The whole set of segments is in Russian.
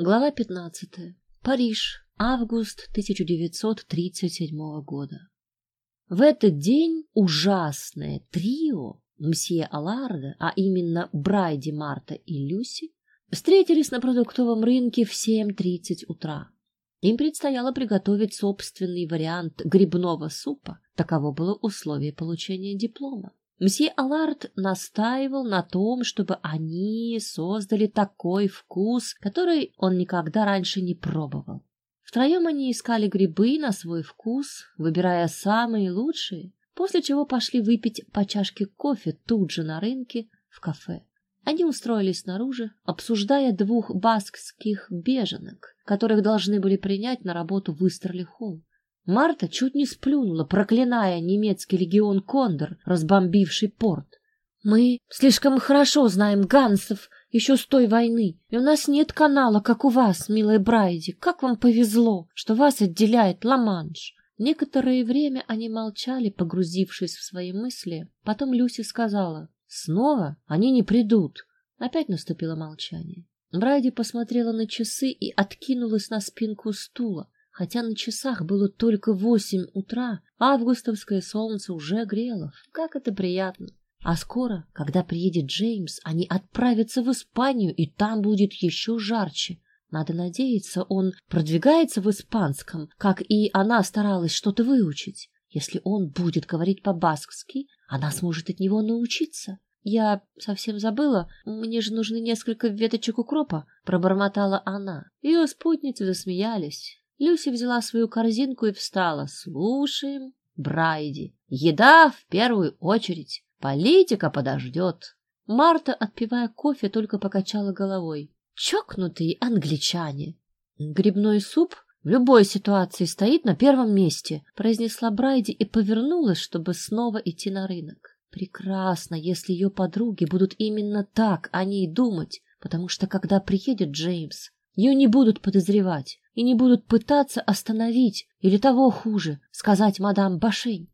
Глава 15. Париж. Август 1937 года. В этот день ужасное трио мсье Аларда, а именно Брайди, Марта и Люси, встретились на продуктовом рынке в 7.30 утра. Им предстояло приготовить собственный вариант грибного супа. Таково было условие получения диплома. Мсье Аларт настаивал на том, чтобы они создали такой вкус, который он никогда раньше не пробовал. Втроем они искали грибы на свой вкус, выбирая самые лучшие, после чего пошли выпить по чашке кофе тут же на рынке в кафе. Они устроились снаружи, обсуждая двух баскских беженок, которых должны были принять на работу в Истерли-Холл. Марта чуть не сплюнула, проклиная немецкий легион Кондор, разбомбивший порт. Мы слишком хорошо знаем гансов еще с той войны, и у нас нет канала, как у вас, милая Брайди. Как вам повезло, что вас отделяет Ла-Манш. Некоторое время они молчали, погрузившись в свои мысли. Потом Люси сказала: "Снова они не придут". Опять наступило молчание. Брайди посмотрела на часы и откинулась на спинку стула. Хотя на часах было только восемь утра, августовское солнце уже грело. Как это приятно! А скоро, когда приедет Джеймс, они отправятся в Испанию, и там будет еще жарче. Надо надеяться, он продвигается в испанском, как и она старалась что-то выучить. Если он будет говорить по-баскски, она сможет от него научиться. Я совсем забыла, мне же нужны несколько веточек укропа, пробормотала она. Ее спутницы засмеялись. Люси взяла свою корзинку и встала. Слушаем, Брайди. Еда в первую очередь. Политика подождет. Марта, отпивая кофе, только покачала головой. Чокнутые англичане. Грибной суп в любой ситуации стоит на первом месте, произнесла Брайди и повернулась, чтобы снова идти на рынок. Прекрасно, если ее подруги будут именно так о ней думать, потому что когда приедет Джеймс, ее не будут подозревать и не будут пытаться остановить или того хуже, сказать мадам Башень.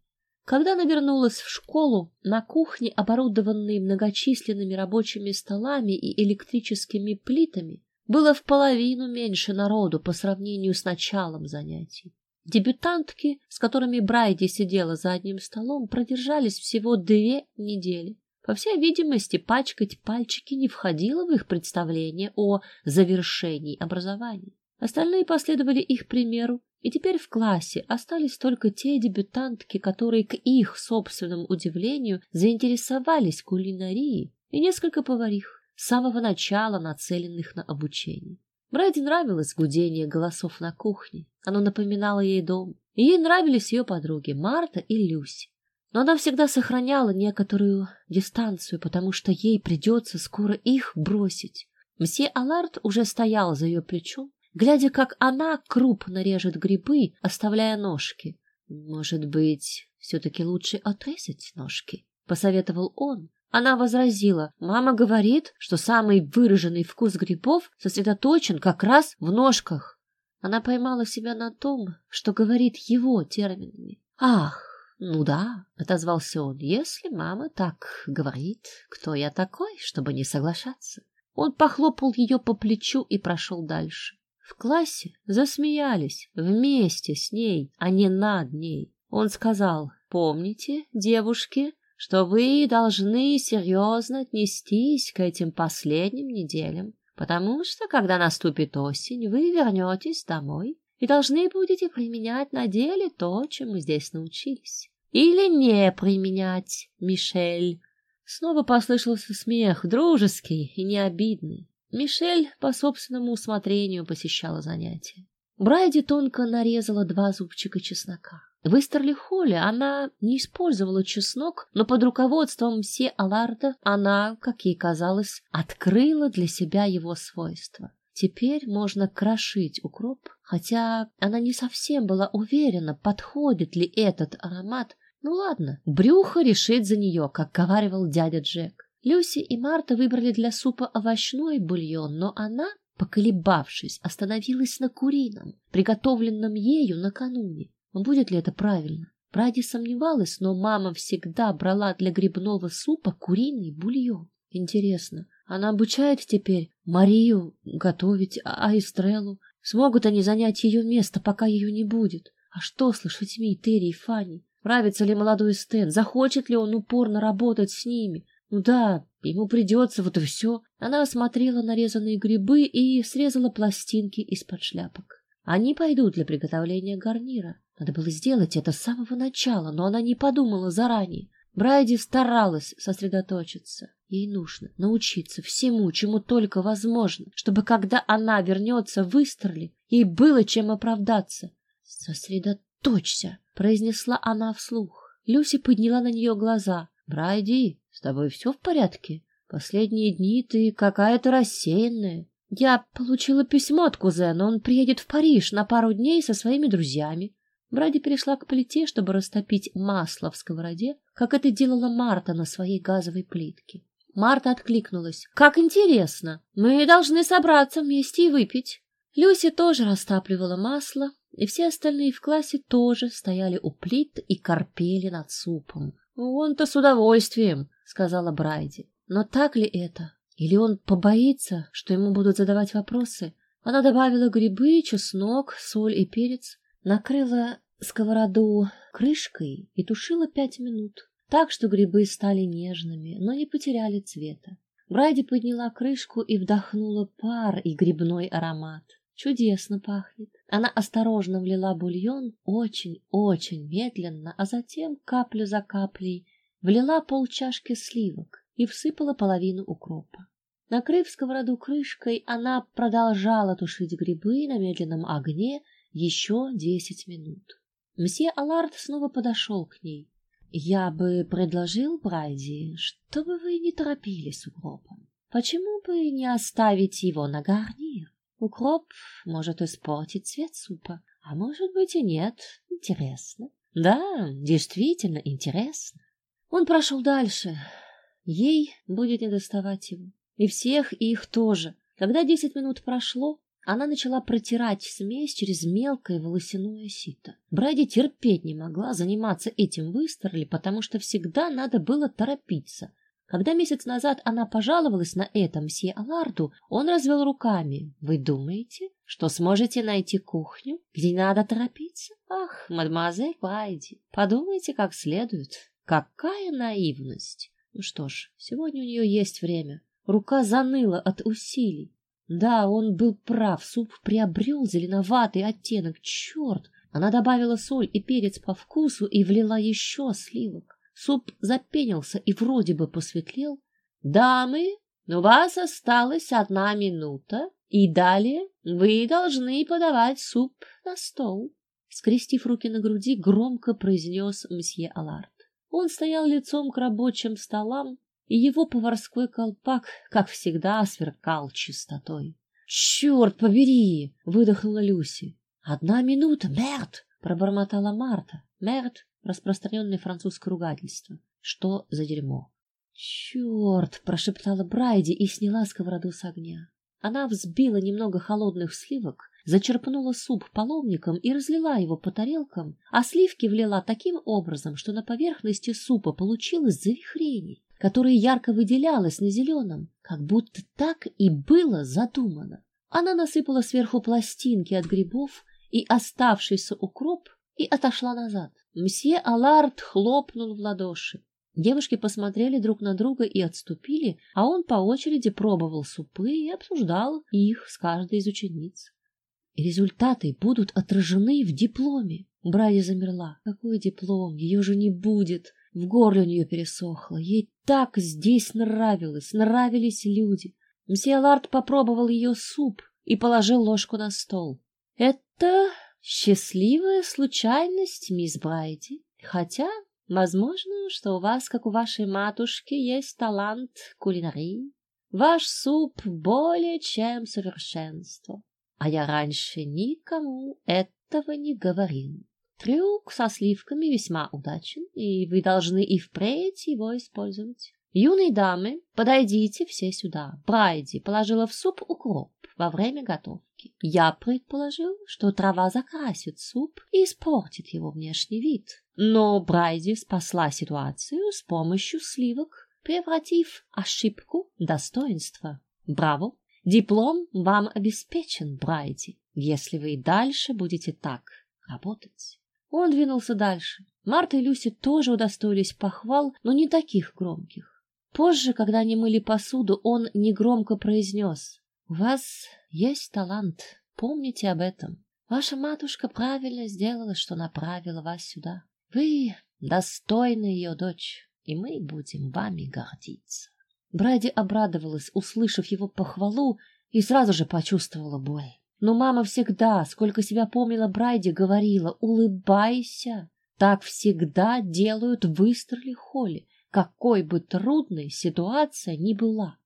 Когда она вернулась в школу, на кухне, оборудованной многочисленными рабочими столами и электрическими плитами, было в половину меньше народу по сравнению с началом занятий. Дебютантки, с которыми Брайди сидела за одним столом, продержались всего две недели. По всей видимости, пачкать пальчики не входило в их представление о завершении образования. Остальные последовали их примеру, и теперь в классе остались только те дебютантки, которые к их собственному удивлению заинтересовались кулинарией, и несколько поварих, с самого начала нацеленных на обучение. Брэди нравилось гудение голосов на кухне. Оно напоминало ей дом. Ей нравились ее подруги Марта и Люси но она всегда сохраняла некоторую дистанцию, потому что ей придется скоро их бросить. Мсье Аларт уже стоял за ее плечом, глядя, как она крупно режет грибы, оставляя ножки. Может быть, все-таки лучше отрезать ножки, посоветовал он. Она возразила: "Мама говорит, что самый выраженный вкус грибов сосредоточен как раз в ножках". Она поймала себя на том, что говорит его терминами. Ах, ну да, отозвался он. Если мама так говорит, кто я такой, чтобы не соглашаться? Он похлопал ее по плечу и прошел дальше. В классе засмеялись вместе с ней, а не над ней. Он сказал: "Помните, девушки, что вы должны серьезно отнестись к этим последним неделям, потому что когда наступит осень, вы вернетесь домой и должны будете применять на деле то, чем мы здесь научились. Или не применять, Мишель. Снова послышался смех, дружеский и необидный. Мишель по собственному усмотрению посещала занятия. Брайди тонко нарезала два зубчика чеснока. В Истерли-Холле она не использовала чеснок, но под руководством Се Аларда она, как ей казалось, открыла для себя его свойства. Теперь можно крошить укроп, хотя она не совсем была уверена, подходит ли этот аромат. Ну ладно, брюхо решит за нее, как говаривал дядя Джек. Люси и Марта выбрали для супа овощной бульон, но она, поколебавшись, остановилась на курином, приготовленном ею накануне. Будет ли это правильно? Бради сомневалась, но мама всегда брала для грибного супа куриный бульон. Интересно, Она обучает теперь Марию готовить, а Эстреллу. Смогут они занять ее место, пока ее не будет. А что с лошадьми Терри и Фанни? Нравится ли молодой Стэн? Захочет ли он упорно работать с ними? Ну да, ему придется, вот и все. Она осмотрела нарезанные грибы и срезала пластинки из-под шляпок. Они пойдут для приготовления гарнира. Надо было сделать это с самого начала, но она не подумала заранее. Брайди старалась сосредоточиться. Ей нужно научиться всему, чему только возможно, чтобы когда она вернется в Истерли, ей было чем оправдаться. «Сосредоточься!» — произнесла она вслух. Люси подняла на нее глаза. «Брайди, с тобой все в порядке? Последние дни ты какая-то рассеянная. Я получила письмо от кузена, он приедет в Париж на пару дней со своими друзьями. Бради перешла к плите, чтобы растопить масло в сковороде, как это делала Марта на своей газовой плитке. Марта откликнулась. «Как интересно! Мы должны собраться вместе и выпить». Люси тоже растапливала масло, и все остальные в классе тоже стояли у плит и корпели над супом. «Он-то с удовольствием», — сказала Брайди. «Но так ли это? Или он побоится, что ему будут задавать вопросы?» Она добавила грибы, чеснок, соль и перец, накрыла сковороду крышкой и тушила пять минут, так что грибы стали нежными, но не потеряли цвета. Брайди подняла крышку и вдохнула пар и грибной аромат. Чудесно пахнет. Она осторожно влила бульон, очень-очень медленно, а затем каплю за каплей влила полчашки сливок и всыпала половину укропа. Накрыв сковороду крышкой, она продолжала тушить грибы на медленном огне еще десять минут. Мсье Аларт снова подошел к ней. Я бы предложил Брайди, чтобы вы не торопились укропом. Почему бы не оставить его на гарнир? Укроп может испортить цвет супа, а может быть и нет. Интересно. Да, действительно интересно. Он прошел дальше. Ей будет недоставать его. И всех их тоже. Когда десять минут прошло, она начала протирать смесь через мелкое волосяное сито. Бради терпеть не могла заниматься этим в потому что всегда надо было торопиться. Когда месяц назад она пожаловалась на это мсье Аларду, он развел руками. «Вы думаете, что сможете найти кухню, где не надо торопиться? Ах, мадемуазель Байди, подумайте как следует. Какая наивность!» Ну что ж, сегодня у нее есть время. Рука заныла от усилий. Да, он был прав, суп приобрел зеленоватый оттенок. Черт! Она добавила соль и перец по вкусу и влила еще сливок. Суп запенился и вроде бы посветлел. «Дамы, у вас осталась одна минута, и далее вы должны подавать суп на стол». Скрестив руки на груди, громко произнес мсье Аларт. Он стоял лицом к рабочим столам, и его поварской колпак, как всегда, сверкал чистотой. «Черт побери!» — выдохнула Люси. «Одна минута, мерт!» — пробормотала Марта. Мерт — распространенное французское ругательство. Что за дерьмо? «Черт!» — прошептала Брайди и сняла сковороду с огня. Она взбила немного холодных сливок, зачерпнула суп половником и разлила его по тарелкам, а сливки влила таким образом, что на поверхности супа получилось завихрение которое ярко выделялось на зеленом, как будто так и было задумано. Она насыпала сверху пластинки от грибов и оставшийся укроп и отошла назад. Мсье Аларт хлопнул в ладоши. Девушки посмотрели друг на друга и отступили, а он по очереди пробовал супы и обсуждал их с каждой из учениц. Результаты будут отражены в дипломе. Брайя замерла. Какой диплом? Ее же не будет. В горле у нее пересохло. Ей так здесь нравилось, нравились люди. Мсье Лард попробовал ее суп и положил ложку на стол. — Это счастливая случайность, мисс Брайди. Хотя, возможно, что у вас, как у вашей матушки, есть талант кулинарии. Ваш суп более чем совершенство. А я раньше никому этого не говорил. Трюк со сливками весьма удачен, и вы должны и впредь его использовать. Юные дамы, подойдите все сюда. Брайди положила в суп укроп во время готовки. Я предположил, что трава закрасит суп и испортит его внешний вид. Но Брайди спасла ситуацию с помощью сливок. превратив ошибку в достоинство. Браво! Диплом вам обеспечен, Брайди, если вы и дальше будете так работать. Он двинулся дальше. Марта и Люси тоже удостоились похвал, но не таких громких. Позже, когда они мыли посуду, он негромко произнес. «У вас есть талант. Помните об этом. Ваша матушка правильно сделала, что направила вас сюда. Вы достойна ее дочь, и мы будем вами гордиться». Бради обрадовалась, услышав его похвалу, и сразу же почувствовала боль. Но мама всегда, сколько себя помнила Брайди, говорила «Улыбайся». Так всегда делают в Истерли Холли, какой бы трудной ситуация ни была.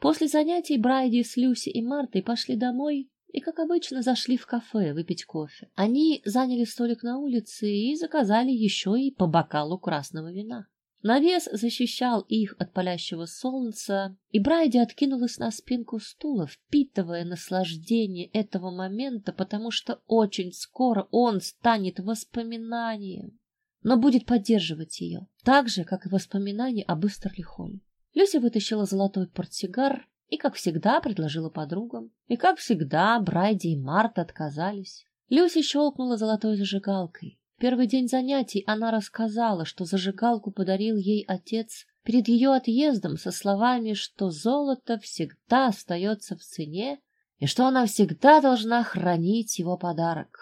После занятий Брайди с Люси и Мартой пошли домой и, как обычно, зашли в кафе выпить кофе. Они заняли столик на улице и заказали еще и по бокалу красного вина. Навес защищал их от палящего солнца, и Брайди откинулась на спинку стула, впитывая наслаждение этого момента, потому что очень скоро он станет воспоминанием, но будет поддерживать ее, так же, как и воспоминания об Истерлихоле. Люся вытащила золотой портсигар и, как всегда, предложила подругам. И, как всегда, Брайди и Марта отказались. Люся щелкнула золотой зажигалкой первый день занятий она рассказала, что зажигалку подарил ей отец перед ее отъездом со словами, что золото всегда остается в цене и что она всегда должна хранить его подарок.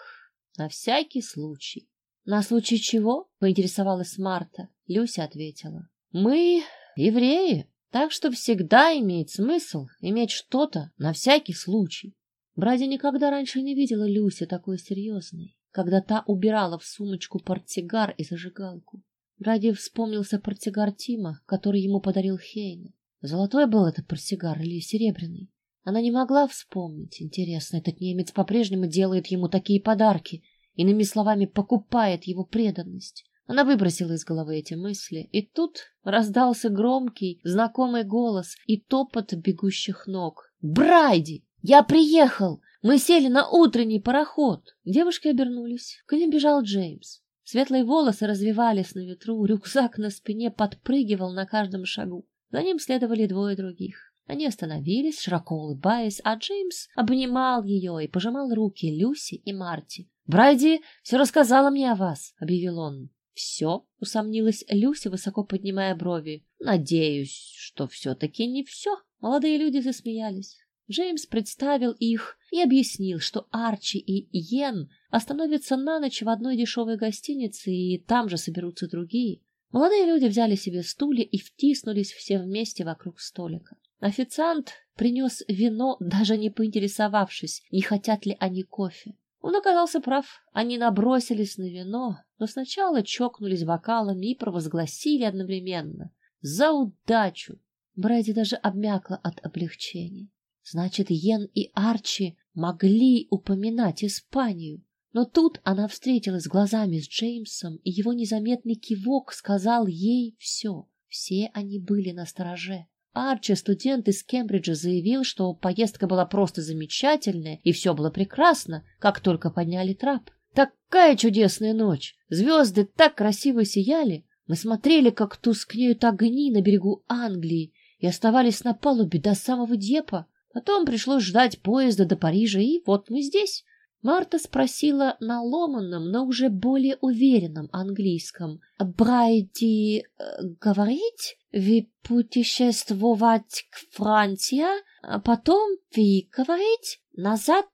На всякий случай. На случай чего? поинтересовалась Марта. Люся ответила. Мы евреи, так что всегда имеет смысл иметь что-то на всякий случай. Бради никогда раньше не видела Люси такой серьезной когда та убирала в сумочку портсигар и зажигалку. Ради вспомнился портсигар Тима, который ему подарил Хейна. Золотой был этот портсигар или серебряный? Она не могла вспомнить. Интересно, этот немец по-прежнему делает ему такие подарки, иными словами, покупает его преданность. Она выбросила из головы эти мысли, и тут раздался громкий, знакомый голос и топот бегущих ног. «Брайди! Я приехал! Мы сели на утренний пароход. Девушки обернулись. К ним бежал Джеймс. Светлые волосы развивались на ветру, рюкзак на спине подпрыгивал на каждом шагу. За ним следовали двое других. Они остановились, широко улыбаясь, а Джеймс обнимал ее и пожимал руки Люси и Марти. «Брайди все рассказала мне о вас», — объявил он. «Все?» — усомнилась Люси, высоко поднимая брови. «Надеюсь, что все-таки не все». Молодые люди засмеялись. Джеймс представил их и объяснил, что Арчи и Йен остановятся на ночь в одной дешевой гостинице, и там же соберутся другие. Молодые люди взяли себе стулья и втиснулись все вместе вокруг столика. Официант принес вино, даже не поинтересовавшись, не хотят ли они кофе. Он оказался прав. Они набросились на вино, но сначала чокнулись бокалами и провозгласили одновременно «За удачу!». Брэди даже обмякла от облегчения. Значит, Йен и Арчи могли упоминать Испанию. Но тут она встретилась глазами с Джеймсом, и его незаметный кивок сказал ей все. Все они были на стороже. Арчи, студент из Кембриджа, заявил, что поездка была просто замечательная, и все было прекрасно, как только подняли трап. Такая чудесная ночь! Звезды так красиво сияли. Мы смотрели, как тускнеют огни на берегу Англии, и оставались на палубе до самого Депа. Потом пришлось ждать поезда до Парижа, и вот мы здесь. Марта спросила на ломаном, но уже более уверенном английском. «Брайди э, говорить? Вы путешествовать к Франции, а потом вы говорить назад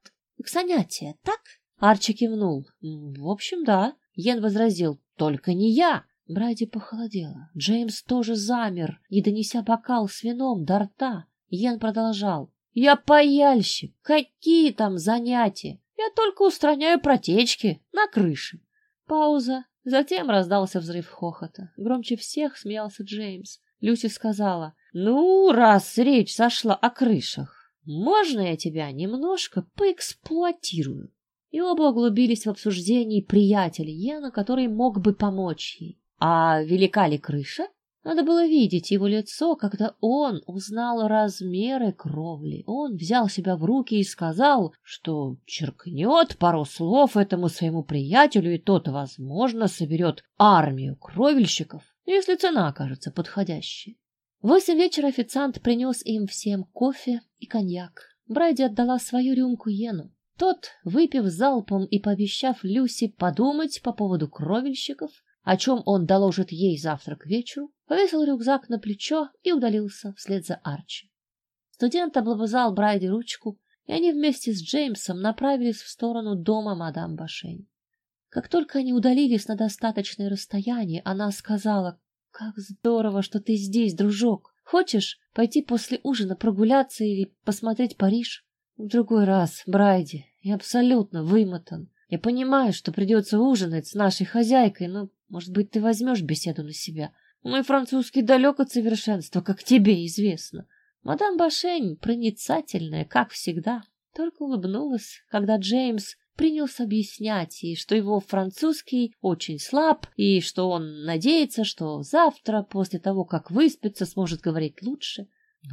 к занятия, так?» Арчи кивнул. «В общем, да». Йен возразил. «Только не я». Брайди похолодела. Джеймс тоже замер, не донеся бокал с вином до рта. Йен продолжал. Я паяльщик. Какие там занятия? Я только устраняю протечки на крыше. Пауза. Затем раздался взрыв хохота. Громче всех смеялся Джеймс. Люси сказала, «Ну, раз речь сошла о крышах, можно я тебя немножко поэксплуатирую?» И оба углубились в обсуждение приятеля Йена, который мог бы помочь ей. «А велика ли крыша?» Надо было видеть его лицо, когда он узнал размеры кровли. Он взял себя в руки и сказал, что черкнет пару слов этому своему приятелю, и тот, возможно, соберет армию кровельщиков, если цена окажется подходящей. В восемь вечера официант принес им всем кофе и коньяк. Брайди отдала свою рюмку Йену. Тот, выпив залпом и пообещав Люси подумать по поводу кровельщиков, о чем он доложит ей завтра к вечеру, повесил рюкзак на плечо и удалился вслед за Арчи. Студент облобызал Брайди ручку, и они вместе с Джеймсом направились в сторону дома мадам Башень. Как только они удалились на достаточное расстояние, она сказала, «Как здорово, что ты здесь, дружок! Хочешь пойти после ужина прогуляться или посмотреть Париж?» В другой раз, Брайди, я абсолютно вымотан. Я понимаю, что придется ужинать с нашей хозяйкой, но, может быть, ты возьмешь беседу на себя. Мой французский далек от совершенства, как тебе известно. Мадам Башень, проницательная, как всегда, только улыбнулась, когда Джеймс принялся объяснять ей, что его французский очень слаб и что он надеется, что завтра, после того, как выспится, сможет говорить лучше.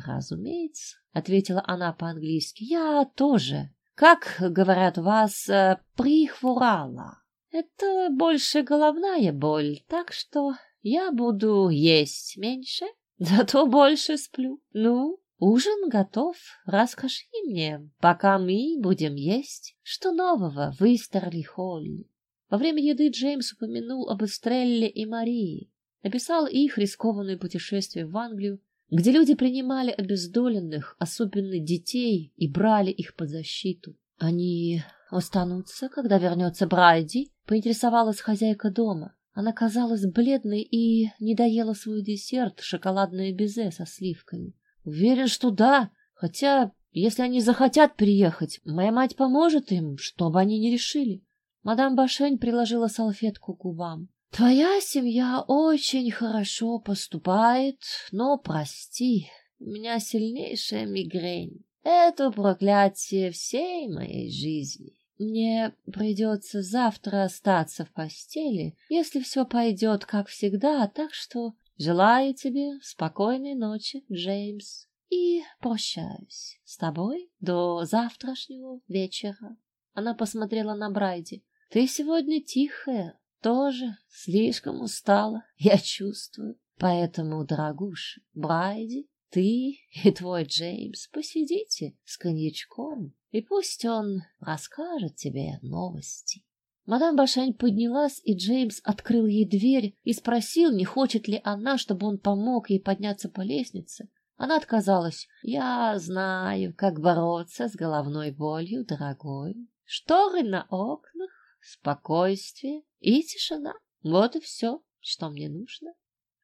Разумеется, ответила она по-английски. Я тоже. Как говорят вас, э, прихворала. Это больше головная боль, так что я буду есть меньше, зато больше сплю. Ну, ужин готов. Расскажи мне, пока мы будем есть, что нового в Истерли-Холле. Во время еды Джеймс упомянул об Эстрелле и Марии, описал их рискованное путешествие в Англию, где люди принимали обездоленных, особенно детей, и брали их под защиту. Они останутся, когда вернется Брайди, поинтересовалась хозяйка дома. Она казалась бледной и не доела свой десерт, шоколадное безе со сливками. Уверен, что да, хотя, если они захотят приехать, моя мать поможет им, чтобы они не решили. Мадам Башень приложила салфетку к губам. Твоя семья очень хорошо поступает, но прости, у меня сильнейшая мигрень. Это проклятие всей моей жизни. Мне придется завтра остаться в постели, если все пойдет как всегда, так что желаю тебе спокойной ночи, Джеймс, и прощаюсь с тобой до завтрашнего вечера. Она посмотрела на Брайди. Ты сегодня тихая, тоже слишком устала, я чувствую. Поэтому, дорогуша, Брайди, ты и твой Джеймс посидите с коньячком, и пусть он расскажет тебе новости. Мадам Башань поднялась, и Джеймс открыл ей дверь и спросил, не хочет ли она, чтобы он помог ей подняться по лестнице. Она отказалась. «Я знаю, как бороться с головной болью, дорогой. Шторы на окнах, спокойствие и тишина. Вот и все, что мне нужно.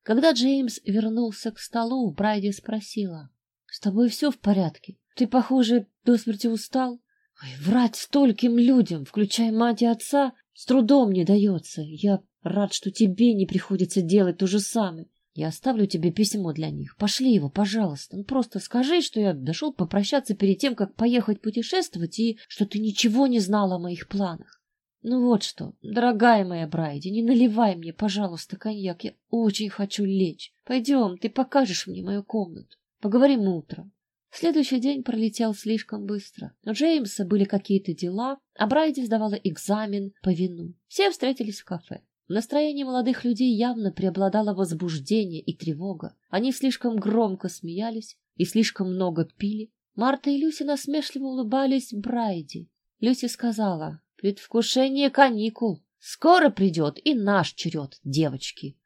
Когда Джеймс вернулся к столу, Брайди спросила. — С тобой все в порядке? Ты, похоже, до смерти устал? Ой, врать стольким людям, включая мать и отца, с трудом не дается. Я рад, что тебе не приходится делать то же самое. Я оставлю тебе письмо для них. Пошли его, пожалуйста. Ну, просто скажи, что я дошел попрощаться перед тем, как поехать путешествовать, и что ты ничего не знал о моих планах. Ну вот что, дорогая моя Брайди, не наливай мне, пожалуйста, коньяк. Я очень хочу лечь. Пойдем, ты покажешь мне мою комнату. Поговорим утром. Следующий день пролетел слишком быстро. У Джеймса были какие-то дела, а Брайди сдавала экзамен по вину. Все встретились в кафе. В настроении молодых людей явно преобладало возбуждение и тревога. Они слишком громко смеялись и слишком много пили. Марта и Люси насмешливо улыбались Брайди. Люси сказала, Предвкушение каникул. Скоро придет и наш черед, девочки.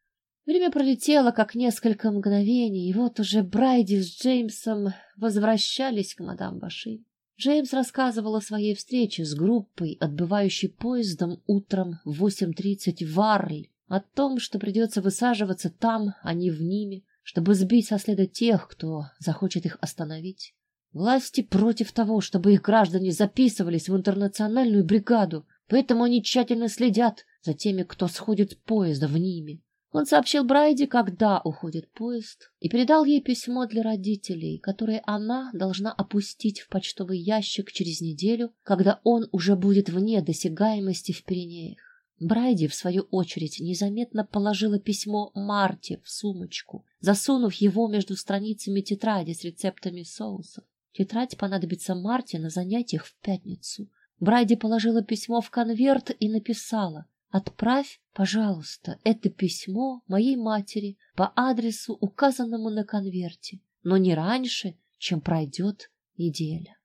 Время пролетело, как несколько мгновений, и вот уже Брайди с Джеймсом возвращались к мадам Баши. Джеймс рассказывал о своей встрече с группой, отбывающей поездом утром в 8.30 в Арль, о том, что придется высаживаться там, а не в Ниме, чтобы сбить со следа тех, кто захочет их остановить. Власти против того, чтобы их граждане записывались в интернациональную бригаду, поэтому они тщательно следят за теми, кто сходит с поезда в ними. Он сообщил Брайди, когда уходит поезд, и передал ей письмо для родителей, которое она должна опустить в почтовый ящик через неделю, когда он уже будет вне досягаемости в Пиренеях. Брайди, в свою очередь, незаметно положила письмо Марте в сумочку, засунув его между страницами тетради с рецептами соусов. Тетрадь понадобится Марте на занятиях в пятницу. Брайди положила письмо в конверт и написала Отправь, пожалуйста, это письмо моей матери по адресу, указанному на конверте, но не раньше, чем пройдет неделя.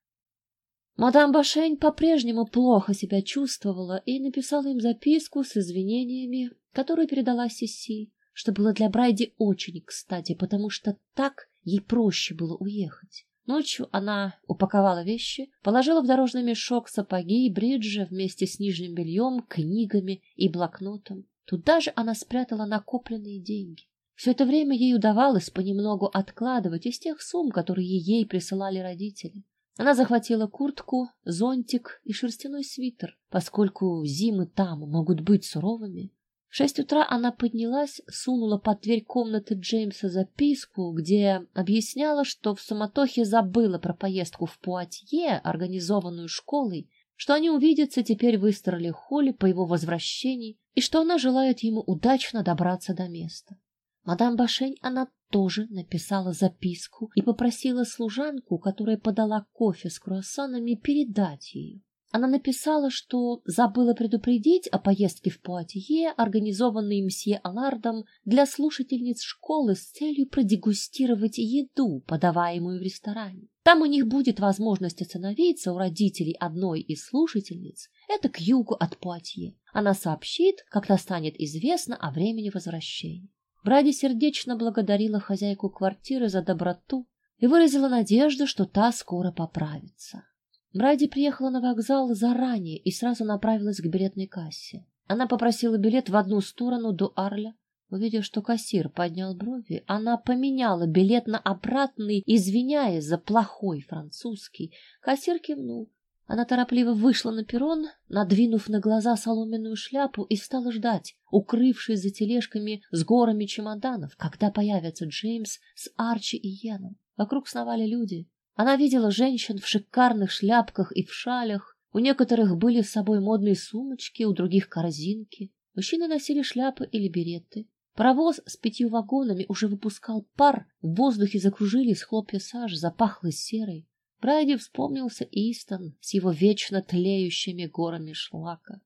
Мадам Башень по-прежнему плохо себя чувствовала и написала им записку с извинениями, которую передала Сиси, что было для Брайди очень кстати, потому что так ей проще было уехать. Ночью она упаковала вещи, положила в дорожный мешок сапоги и бриджи вместе с нижним бельем, книгами и блокнотом. Туда же она спрятала накопленные деньги. Все это время ей удавалось понемногу откладывать из тех сумм, которые ей присылали родители. Она захватила куртку, зонтик и шерстяной свитер, поскольку зимы там могут быть суровыми, в шесть утра она поднялась, сунула под дверь комнаты Джеймса записку, где объясняла, что в суматохе забыла про поездку в Пуатье, организованную школой, что они увидятся теперь в Истерле-холле по его возвращении и что она желает ему удачно добраться до места. Мадам Башень она тоже написала записку и попросила служанку, которая подала кофе с круассанами, передать ее. Она написала, что забыла предупредить о поездке в Пуатье, организованной мсье Алардом для слушательниц школы с целью продегустировать еду, подаваемую в ресторане. Там у них будет возможность остановиться у родителей одной из слушательниц, это к югу от Пуатье. Она сообщит, когда станет известно о времени возвращения. Бради сердечно благодарила хозяйку квартиры за доброту и выразила надежду, что та скоро поправится. Бради приехала на вокзал заранее и сразу направилась к билетной кассе. Она попросила билет в одну сторону до Арля. Увидев, что кассир поднял брови, она поменяла билет на обратный, извиняясь за плохой французский. Кассир кивнул. Она торопливо вышла на перрон, надвинув на глаза соломенную шляпу и стала ждать, укрывшись за тележками с горами чемоданов, когда появятся Джеймс с Арчи и Йеном. Вокруг сновали люди. Она видела женщин в шикарных шляпках и в шалях. У некоторых были с собой модные сумочки, у других корзинки. Мужчины носили шляпы или береты. Паровоз с пятью вагонами уже выпускал пар, в воздухе закружились хлопья сажи, запахло серой. Брайди вспомнился Истон с его вечно тлеющими горами шлака.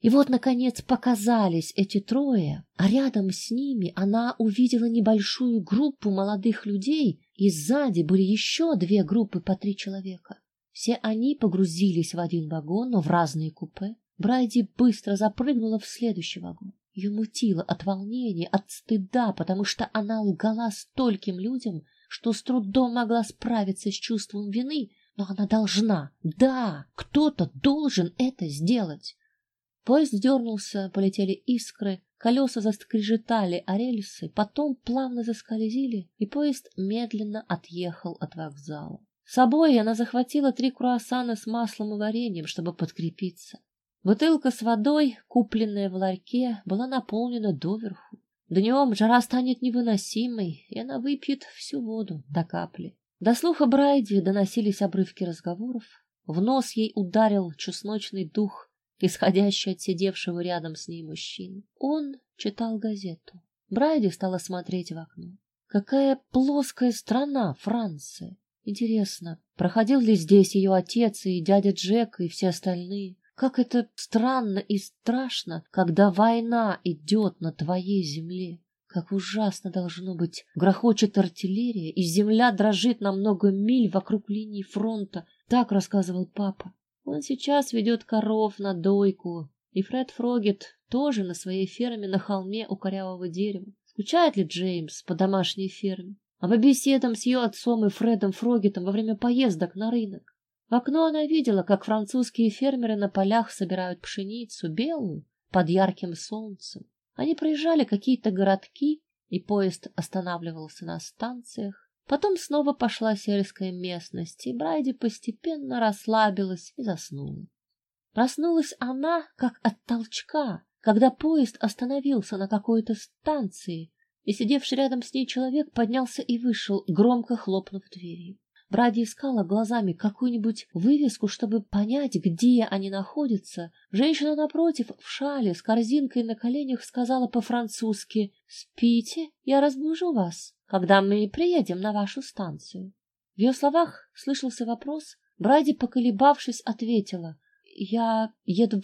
И вот, наконец, показались эти трое, а рядом с ними она увидела небольшую группу молодых людей, и сзади были еще две группы по три человека. Все они погрузились в один вагон, но в разные купе. Брайди быстро запрыгнула в следующий вагон. Ее мутило от волнения, от стыда, потому что она лгала стольким людям, что с трудом могла справиться с чувством вины, но она должна, да, кто-то должен это сделать. Поезд дернулся, полетели искры, колеса заскрежетали о рельсы, потом плавно заскользили, и поезд медленно отъехал от вокзала. С собой она захватила три круассана с маслом и вареньем, чтобы подкрепиться. Бутылка с водой, купленная в ларьке, была наполнена доверху. Днем жара станет невыносимой, и она выпьет всю воду до капли. До слуха Брайди доносились обрывки разговоров. В нос ей ударил чесночный дух исходящий от сидевшего рядом с ней мужчины. Он читал газету. Брайди стала смотреть в окно. Какая плоская страна Франция. Интересно, проходил ли здесь ее отец и дядя Джек и все остальные? Как это странно и страшно, когда война идет на твоей земле. Как ужасно должно быть. Грохочет артиллерия, и земля дрожит на много миль вокруг линии фронта. Так рассказывал папа. Он сейчас ведет коров на дойку, и Фред Фрогет тоже на своей ферме на холме у корявого дерева. Скучает ли Джеймс по домашней ферме? А по беседам с ее отцом и Фредом Фрогетом во время поездок на рынок? В окно она видела, как французские фермеры на полях собирают пшеницу белую под ярким солнцем. Они проезжали какие-то городки, и поезд останавливался на станциях. Потом снова пошла сельская местность, и Брайди постепенно расслабилась и заснула. Проснулась она, как от толчка, когда поезд остановился на какой-то станции, и сидевший рядом с ней человек поднялся и вышел, громко хлопнув дверью. Бради искала глазами какую-нибудь вывеску, чтобы понять, где они находятся. Женщина напротив, в шале, с корзинкой на коленях, сказала по-французски «Спите, я разбужу вас, когда мы приедем на вашу станцию». В ее словах слышался вопрос. Бради, поколебавшись, ответила «Я еду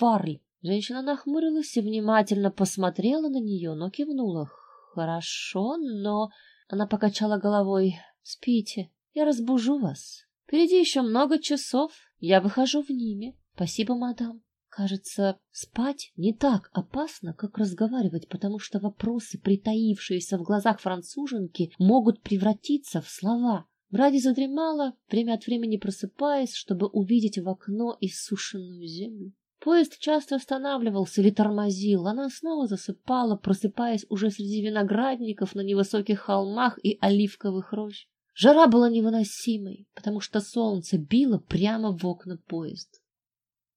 Женщина нахмурилась и внимательно посмотрела на нее, но кивнула. Хорошо, но... Она покачала головой. Спите, я разбужу вас. Впереди еще много часов. Я выхожу в ними. Спасибо, мадам. Кажется, спать не так опасно, как разговаривать, потому что вопросы, притаившиеся в глазах француженки, могут превратиться в слова. Бради задремала, время от времени просыпаясь, чтобы увидеть в окно иссушенную землю. Поезд часто останавливался или тормозил. Она снова засыпала, просыпаясь уже среди виноградников на невысоких холмах и оливковых рощ. Жара была невыносимой, потому что солнце било прямо в окна поезда.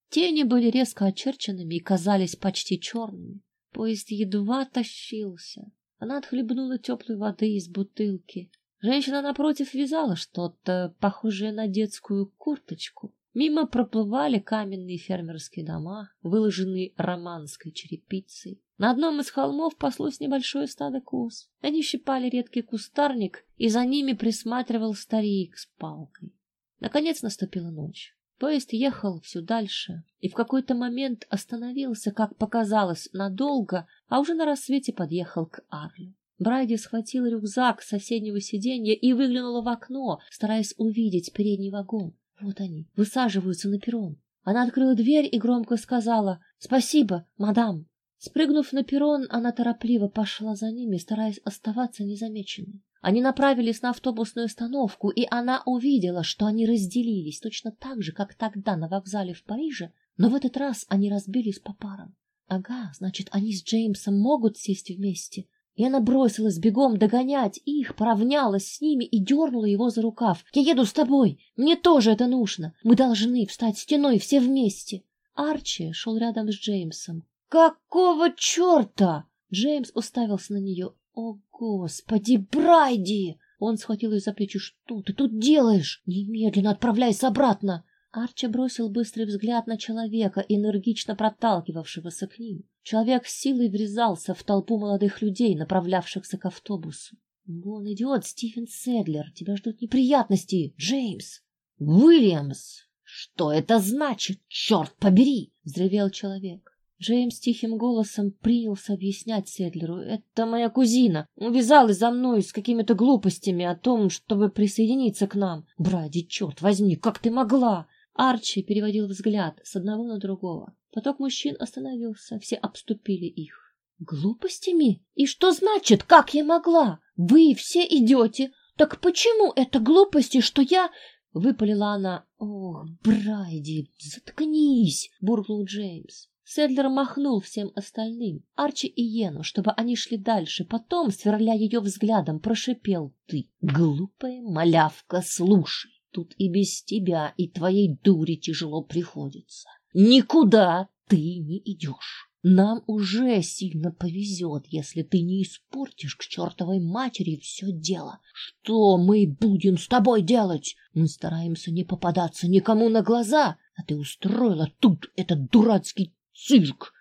Тени были резко очерченными и казались почти черными. Поезд едва тащился. Она отхлебнула теплой воды из бутылки. Женщина напротив вязала что-то, похожее на детскую курточку. Мимо проплывали каменные фермерские дома, выложенные романской черепицей. На одном из холмов паслось небольшое стадо коз. Они щипали редкий кустарник, и за ними присматривал старик с палкой. Наконец наступила ночь. Поезд ехал все дальше и в какой-то момент остановился, как показалось, надолго, а уже на рассвете подъехал к Арлю. Брайди схватила рюкзак с соседнего сиденья и выглянула в окно, стараясь увидеть передний вагон. Вот они, высаживаются на перрон. Она открыла дверь и громко сказала «Спасибо, мадам». Спрыгнув на перрон, она торопливо пошла за ними, стараясь оставаться незамеченной. Они направились на автобусную остановку, и она увидела, что они разделились точно так же, как тогда на вокзале в Париже, но в этот раз они разбились по парам. Ага, значит, они с Джеймсом могут сесть вместе. И она бросилась бегом догонять их, поравнялась с ними и дернула его за рукав. «Я еду с тобой! Мне тоже это нужно! Мы должны встать стеной все вместе!» Арчи шел рядом с Джеймсом. «Какого черта?» Джеймс уставился на нее. «О, Господи, Брайди!» Он схватил ее за плечи. «Что ты тут делаешь? Немедленно отправляйся обратно!» Арчи бросил быстрый взгляд на человека, энергично проталкивавшегося к ним. Человек силой врезался в толпу молодых людей, направлявшихся к автобусу. «Вон идет Стивен Седлер. Тебя ждут неприятности, Джеймс!» «Уильямс! Что это значит? Черт побери!» — взревел человек. Джеймс тихим голосом принялся объяснять Седлеру. «Это моя кузина. Увязалась за мной с какими-то глупостями о том, чтобы присоединиться к нам. Бради, черт возьми, как ты могла!» Арчи переводил взгляд с одного на другого. Поток мужчин остановился, все обступили их. «Глупостями? И что значит, как я могла? Вы все идете. Так почему это глупости, что я...» Выпалила она. «Ох, Брайди, заткнись!» — буркнул Джеймс. Седлер махнул всем остальным, Арчи и Йену, чтобы они шли дальше. Потом, сверля ее взглядом, прошипел. «Ты, глупая малявка, слушай, тут и без тебя, и твоей дури тяжело приходится. Никуда ты не идешь. Нам уже сильно повезет, если ты не испортишь к чертовой матери все дело. Что мы будем с тобой делать? Мы стараемся не попадаться никому на глаза, а ты устроила тут этот дурацкий цирк.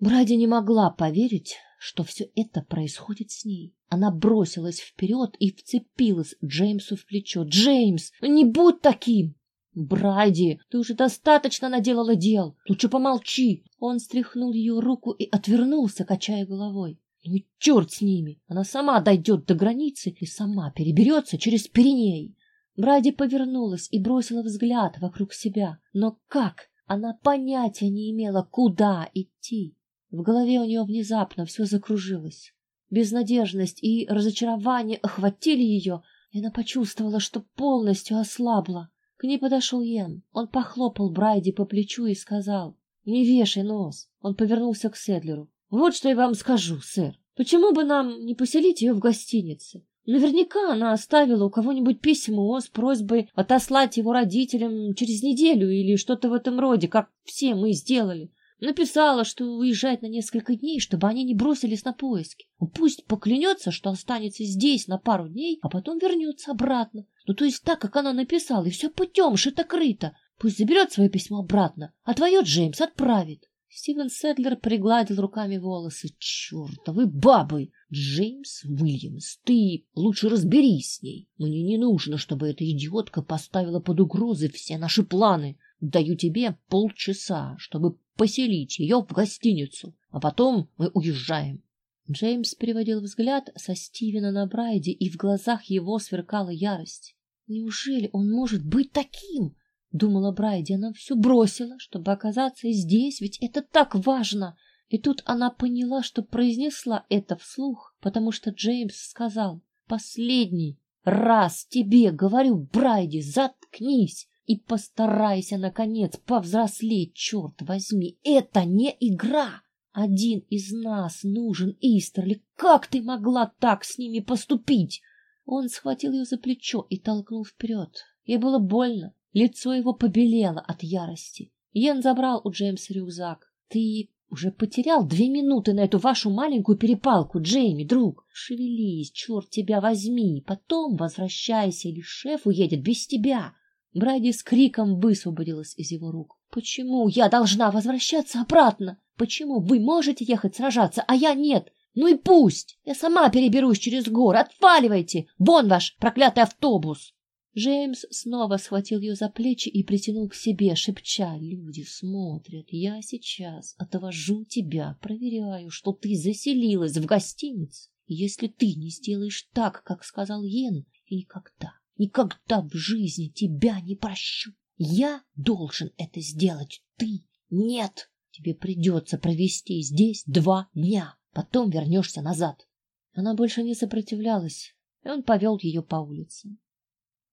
Бради не могла поверить, что все это происходит с ней. Она бросилась вперед и вцепилась Джеймсу в плечо. «Джеймс, не будь таким!» «Брайди, ты уже достаточно наделала дел. Лучше помолчи!» Он стряхнул ее руку и отвернулся, качая головой. «Ну и черт с ними! Она сама дойдет до границы и сама переберется через Пиреней!» Брайди повернулась и бросила взгляд вокруг себя. Но как? Она понятия не имела, куда идти. В голове у нее внезапно все закружилось. Безнадежность и разочарование охватили ее, и она почувствовала, что полностью ослабла. К ней подошел Йен. Он похлопал Брайди по плечу и сказал, «Не вешай нос». Он повернулся к Седлеру. «Вот что я вам скажу, сэр. Почему бы нам не поселить ее в гостинице? Наверняка она оставила у кого-нибудь письмо с просьбой отослать его родителям через неделю или что-то в этом роде, как все мы сделали. Написала, что уезжает на несколько дней, чтобы они не бросились на поиски. Ну, пусть поклянется, что останется здесь на пару дней, а потом вернется обратно. Ну, то есть так, как она написала, и все путем, шито-крыто. Пусть заберет свое письмо обратно, а твое Джеймс отправит. Стивен Седлер пригладил руками волосы. Чертовы бабы! Джеймс Уильямс, ты лучше разберись с ней. Мне не нужно, чтобы эта идиотка поставила под угрозой все наши планы. Даю тебе полчаса, чтобы поселить ее в гостиницу, а потом мы уезжаем. Джеймс переводил взгляд со Стивена на Брайди, и в глазах его сверкала ярость. Неужели он может быть таким? Думала Брайди, она все бросила, чтобы оказаться здесь, ведь это так важно. И тут она поняла, что произнесла это вслух, потому что Джеймс сказал, «Последний раз тебе говорю, Брайди, заткнись и постарайся, наконец, повзрослеть, черт возьми. Это не игра!» Один из нас нужен, Истерли. Как ты могла так с ними поступить? Он схватил ее за плечо и толкнул вперед. Ей было больно. Лицо его побелело от ярости. Йен забрал у Джеймса рюкзак. Ты уже потерял две минуты на эту вашу маленькую перепалку, Джейми, друг. Шевелись, черт тебя возьми. Потом возвращайся, или шеф уедет без тебя. Брайди с криком высвободилась из его рук. Почему я должна возвращаться обратно? Почему вы можете ехать сражаться, а я нет? Ну и пусть! Я сама переберусь через горы. Отваливайте! Вон ваш проклятый автобус!» Джеймс снова схватил ее за плечи и притянул к себе, шепча, «Люди смотрят, я сейчас отвожу тебя, проверяю, что ты заселилась в гостинице. Если ты не сделаешь так, как сказал Йен, и никогда, никогда в жизни тебя не прощу. Я должен это сделать, ты нет!» Тебе придется провести здесь два дня, потом вернешься назад. Она больше не сопротивлялась, и он повел ее по улице.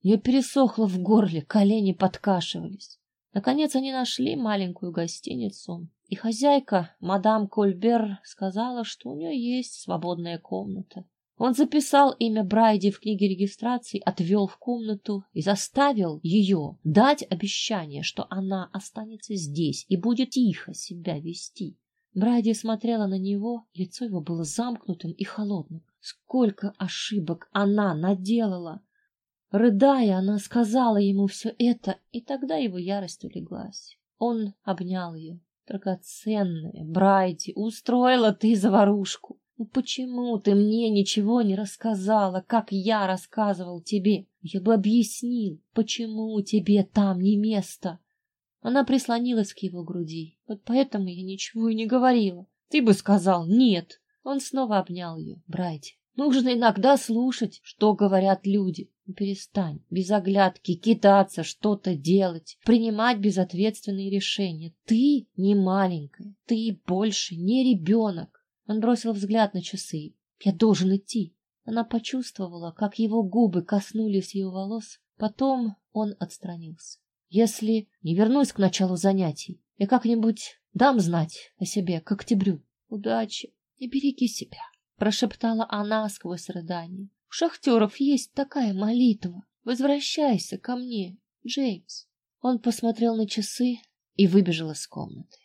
Ее пересохло в горле, колени подкашивались. Наконец они нашли маленькую гостиницу, и хозяйка, мадам Кольбер, сказала, что у нее есть свободная комната. Он записал имя Брайди в книге регистрации, отвел в комнату и заставил ее дать обещание, что она останется здесь и будет тихо себя вести. Брайди смотрела на него, лицо его было замкнутым и холодным. Сколько ошибок она наделала! Рыдая, она сказала ему все это, и тогда его ярость улеглась. Он обнял ее. Драгоценная, Брайди, устроила ты заварушку. Ну почему ты мне ничего не рассказала, как я рассказывал тебе? Я бы объяснил, почему тебе там не место. Она прислонилась к его груди. Вот поэтому я ничего и не говорила. Ты бы сказал «нет». Он снова обнял ее. Брайте, нужно иногда слушать, что говорят люди. Ну, перестань без оглядки кидаться, что-то делать, принимать безответственные решения. Ты не маленькая, ты больше не ребенок. Он бросил взгляд на часы. Я должен идти. Она почувствовала, как его губы коснулись ее волос. Потом он отстранился. Если не вернусь к началу занятий, я как-нибудь дам знать о себе к октябрю. Удачи и береги себя, прошептала она сквозь рыдание. У шахтеров есть такая молитва. Возвращайся ко мне, Джеймс. Он посмотрел на часы и выбежал из комнаты.